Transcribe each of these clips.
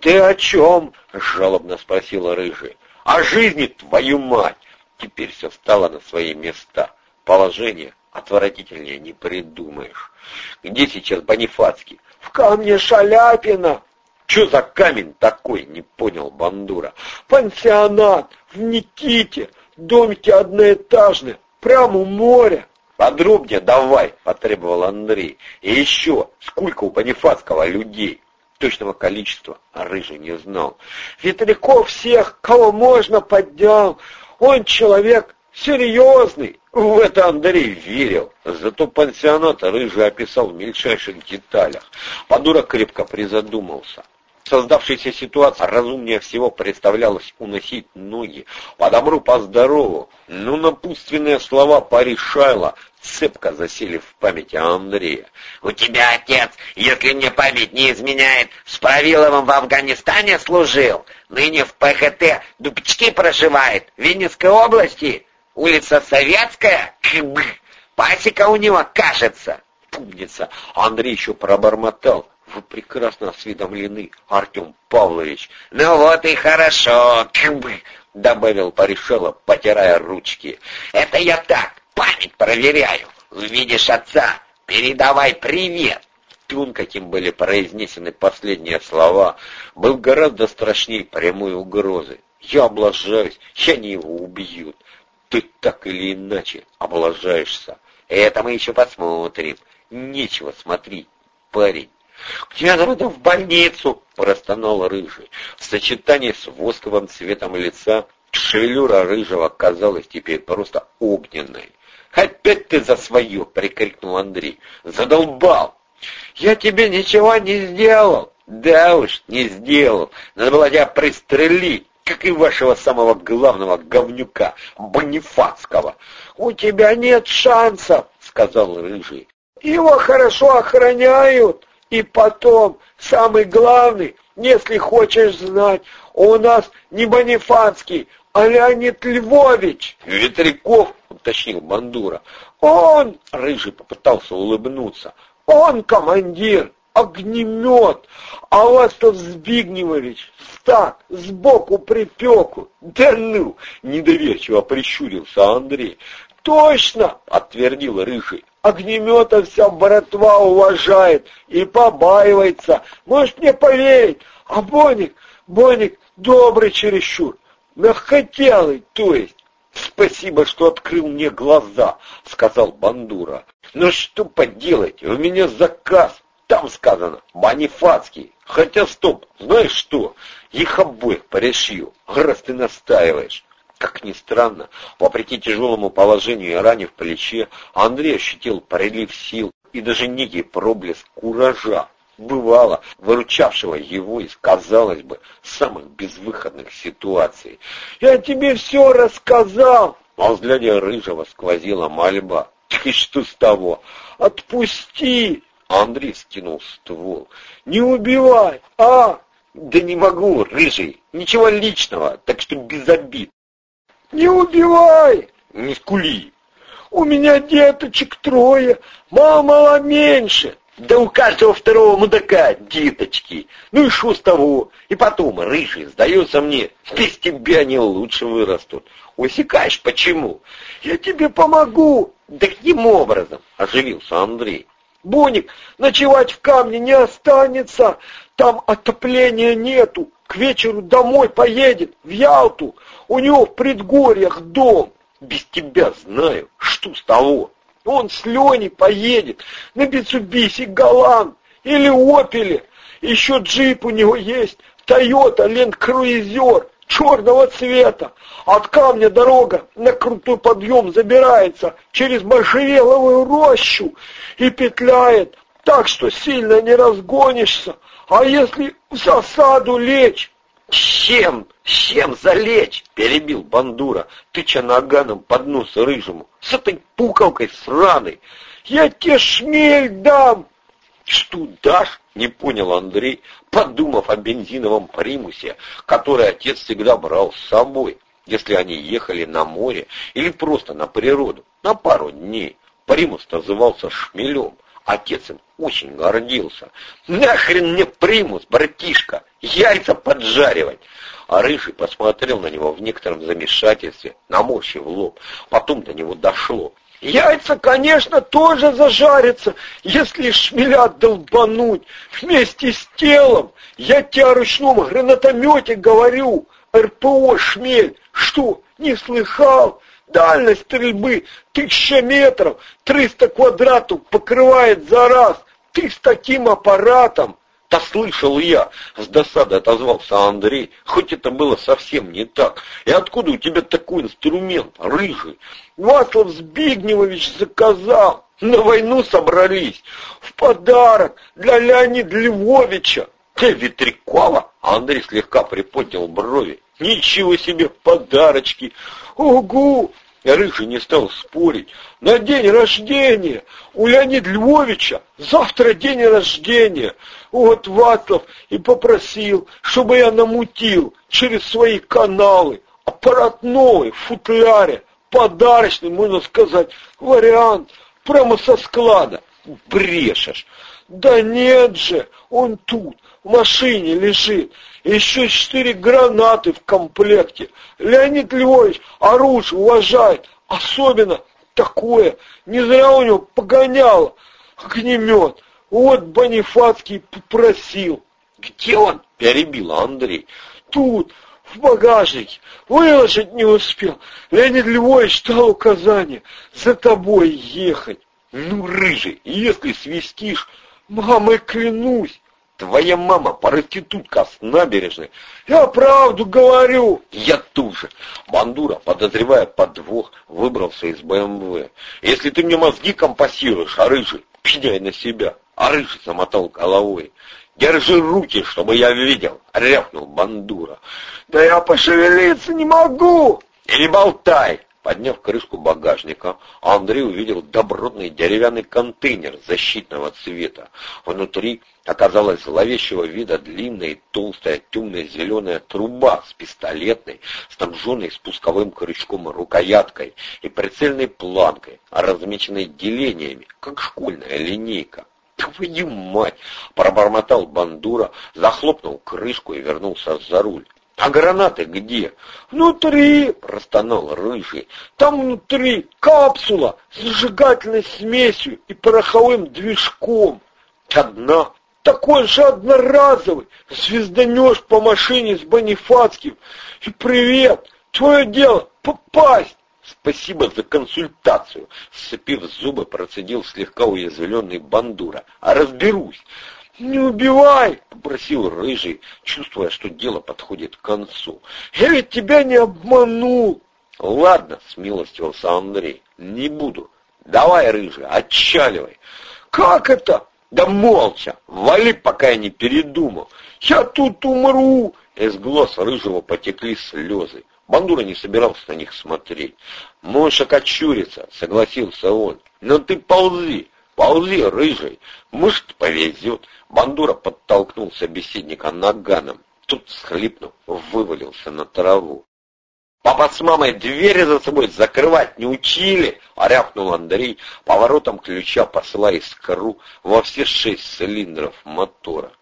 «Ты о чем?» — жалобно спросила Рыжая. «О жизни, твою мать!» Теперь все встало на свои места. Положение отвратительнее не придумаешь. Где сейчас Бонифацкий? В камне Шаляпина. Что за камень такой, не понял Бандура. Пансионат в Никите, домики одноэтажные, прямо у моря. Подробнее давай, потребовал Андрей. И еще, сколько у Бонифацкого людей? Точного количества Рыжий не знал. Ветряков всех, кого можно, поднял. Он человек серьезный. В это Андрей верил. Зато пансионат Рыжий описал в мельчайших деталях. Подура крепко призадумался. Создавшаяся ситуация разумнее всего представлялась уносить ноги по добру, по здорову. Но напутственные слова порешайло цепко засели в памяти Андрея. «У тебя отец, если мне память не изменяет, с Правиловым в Афганистане служил, ныне в ПХТ Дубчки проживает, в Винницкой области, улица Советская, пасека у него, кажется». Пумница, Андрей еще пробормотал. Вы прекрасно осведомлены, Артем Павлович. Ну вот и хорошо, добавил Порешелов, потирая ручки. Это я так, память проверяю. Увидишь отца, передавай привет. Тон, каким были произнесены последние слова, был гораздо страшнее прямой угрозы. Я облажаюсь, и они его убьют. Ты так или иначе облажаешься. Это мы еще посмотрим. Нечего смотреть, парень. «Где надо в больницу?» — простонал рыжий. В сочетании с восковым цветом лица шевелюра рыжего казалась теперь просто огненной. «Опять ты за свое!» — прикрикнул Андрей. «Задолбал!» «Я тебе ничего не сделал!» «Да уж, не сделал. Надо было тебя пристрелить, как и вашего самого главного говнюка, Бонифацкого». «У тебя нет шансов!» — сказал Рыжий. «Его хорошо охраняют!» И потом, самый главный, если хочешь знать, у нас не Бонифацкий, а Леонид Львович. Ветряков, уточнил Бандура. Он, Рыжий попытался улыбнуться, он командир, огнемет, а вас-то Збигневович, так, сбоку припеку. Да ну, недоверчиво прищурился Андрей. Точно, отвердил Рыжий, огнемета вся братва уважает и побаивается. Можешь мне поверить, а Боник, Боник добрый чересчур, мягкотелый, то есть. «Спасибо, что открыл мне глаза», — сказал Бандура. «Но что поделать, у меня заказ. Там сказано, Бонифацкий. Хотя, стоп, знаешь что, их обоих порешью, раз ты настаиваешь». Как ни странно, вопреки тяжелому положению и ране в плече, Андрей ощутил прилив сил и даже некий проблеск куража, бывало, выручавшего его из, казалось бы, самых безвыходных ситуаций. «Я тебе все рассказал!» А взгляде рыжего сквозила мольба. «И что с того? Отпусти!» Андрей скинул ствол. «Не убивай! А!» «Да не могу, рыжий! Ничего личного, так что без обид!» Не убивай! Не скули! У меня деточек трое, мама меньше. Да у каждого второго мудака деточки. Ну и что с того? И потом, рыжий, сдается мне, без тебя они лучше вырастут. Усекаешь почему? Я тебе помогу. Да каким образом? Оживился Андрей. Боник, ночевать в камне не останется. Там отопления нету. К вечеру домой поедет, в Ялту. У него в предгорьях дом. Без тебя знаю. Что с того? Он с Леней поедет на Бицубиси Галан или Опеле. Еще джип у него есть. Тойота Ленд Круизер черного цвета. От камня дорога на крутой подъем забирается через можжевеловую рощу и петляет, так что сильно не разгонишься. А если в засаду лечь? Чем? Чем залечь? Перебил Бандура, тыча наганом под нос рыжему. С этой пукалкой сраной. Я тебе шмель дам. Что дашь? Не понял Андрей, подумав о бензиновом примусе, который отец всегда брал с собой, если они ехали на море или просто на природу, на пару дней. Примус назывался шмелем, Отец им очень гордился. «Нахрен мне примус, братишка! Яйца поджаривать!» А Рыжий посмотрел на него в некотором замешательстве, наморщив лоб. Потом до него дошло. Яйца, конечно, тоже зажарятся, если шмеля долбануть вместе с телом. Я тебе о ручном гранатомете говорю. РПО «Шмель». Что, не слыхал? Дальность стрельбы тысяча метров, триста квадратов покрывает за раз. Ты с таким аппаратом да слышал я, с досадой отозвался Андрей, хоть это было совсем не так. И откуда у тебя такой инструмент, рыжий? Васлав Збигневович заказал. На войну собрались. В подарок для Леонида Львовича. Ты Ветрякова? Андрей слегка приподнял брови. Ничего себе подарочки. Угу, Рыжий не стал спорить. На день рождения у Леонида Львовича завтра день рождения. Вот Ватлов и попросил, чтобы я намутил через свои каналы. Аппарат новый, в футляре, подарочный, можно сказать, вариант, прямо со склада. Брешешь. Да нет же, он тут, в машине лежит. Еще четыре гранаты в комплекте. Леонид Львович оружие уважает. Особенно такое. Не зря у него погоняло огнемет. Вот Бонифацкий попросил. Где он? Перебил Андрей. Тут, в багажнике. Выложить не успел. Леонид Львович дал указание за тобой ехать. Ну, рыжий, если свистишь, мамой клянусь, Твоя мама проститутка с набережной. Я правду говорю. Я тоже. Бандура, подозревая подвох, выбрался из БМВ. Если ты мне мозги компасируешь, а рыжий, пеняй на себя. А рыжий замотал головой. Держи руки, чтобы я видел, рявкнул Бандура. Да я пошевелиться не могу. Или болтай. Подняв крышку багажника, Андрей увидел добротный деревянный контейнер защитного цвета. Внутри оказалась зловещего вида длинная толстая темно-зеленая труба с пистолетной, снабженной спусковым крючком рукояткой и прицельной планкой, размеченной делениями, как школьная линейка. «Твою мать!» — пробормотал Бандура, захлопнул крышку и вернулся за руль. А гранаты где? Внутри, простонал рыжий. Там внутри капсула с зажигательной смесью и пороховым движком. Одна. Такой же одноразовый. Звезданешь по машине с Бонифацким. И привет. Твое дело попасть. Спасибо за консультацию. Сцепив зубы, процедил слегка уязвленный Бандура. А разберусь. «Не убивай!» — попросил Рыжий, чувствуя, что дело подходит к концу. «Я ведь тебя не обманул!» «Ладно», — смилостивился Андрей, — «не буду. Давай, Рыжий, отчаливай». «Как это?» «Да молча! Вали, пока я не передумал!» «Я тут умру!» Из глаз Рыжего потекли слезы. Бандура не собирался на них смотреть. «Можешь окочуриться», — согласился он. «Но ты ползи, ползи, Рыжий, может, повезет». Бандура подтолкнул собеседника наганом. Тут, схлипнув, вывалился на траву. «Папа с мамой двери за собой закрывать не учили!» — рявкнул Андрей, поворотом ключа посылая искру во все шесть цилиндров мотора.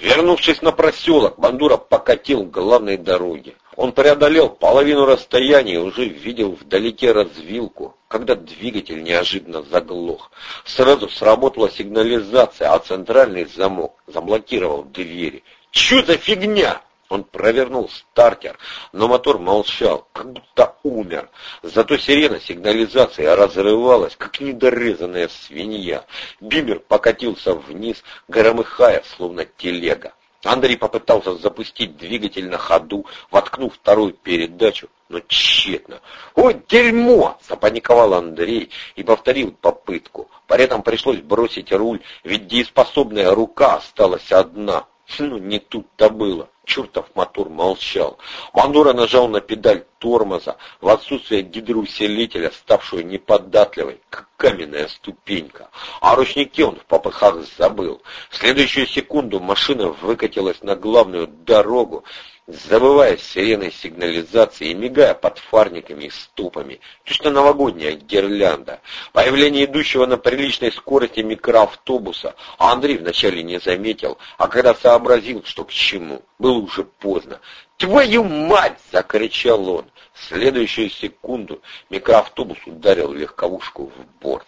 Вернувшись на проселок, Бандура покатил к главной дороге. Он преодолел половину расстояния и уже видел вдалеке развилку, когда двигатель неожиданно заглох. Сразу сработала сигнализация, а центральный замок заблокировал двери. «Чё за фигня?» Он провернул стартер, но мотор молчал, как будто умер. Зато сирена сигнализации разрывалась, как недорезанная свинья. Бимер покатился вниз, громыхая, словно телега. Андрей попытался запустить двигатель на ходу, воткнув вторую передачу, но тщетно. «Ой, дерьмо!» — запаниковал Андрей и повторил попытку. При этом пришлось бросить руль, ведь дееспособная рука осталась одна. Ну, не тут-то было. Чертов мотор молчал. Мандура нажал на педаль тормоза в отсутствие гидроусилителя, ставшую неподатливой, как каменная ступенька. О ручнике он в попыхах забыл. В следующую секунду машина выкатилась на главную дорогу, забывая сиреной сигнализации и мигая под фарниками и ступами. Точно новогодняя гирлянда. Появление идущего на приличной скорости микроавтобуса Андрей вначале не заметил, а когда сообразил, что к чему, было уже поздно. «Твою мать!» — закричал он. В следующую секунду микроавтобус ударил легковушку в борт.